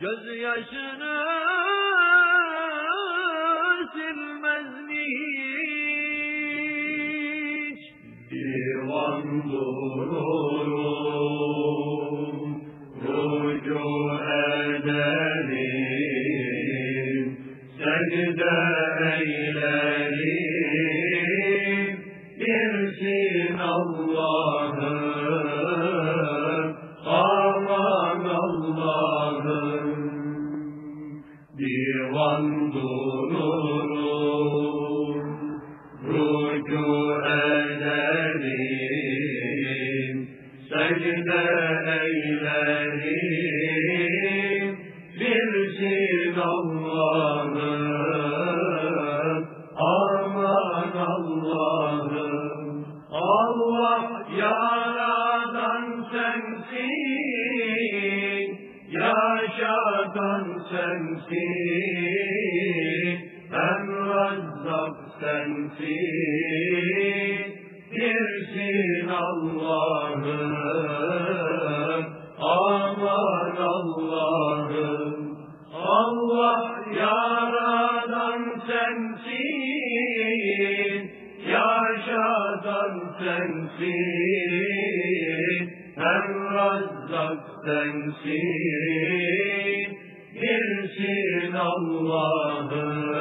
gözyaşını silmez mi hiç? Divan dururum, rücu ederim, secde eylerim, birsin Allah'ım, Divan dururum, rücu ederim, secde eylerim, birsin Allah'ım, aman Allah'ım. Allah yaradan sensin, yaşatan sensin, hem razzak sensin, birsin Allah'ım, aman Allah'ım. Allah yaradan sensin, yaşatan sensin, sensin, birsin Allah'ım.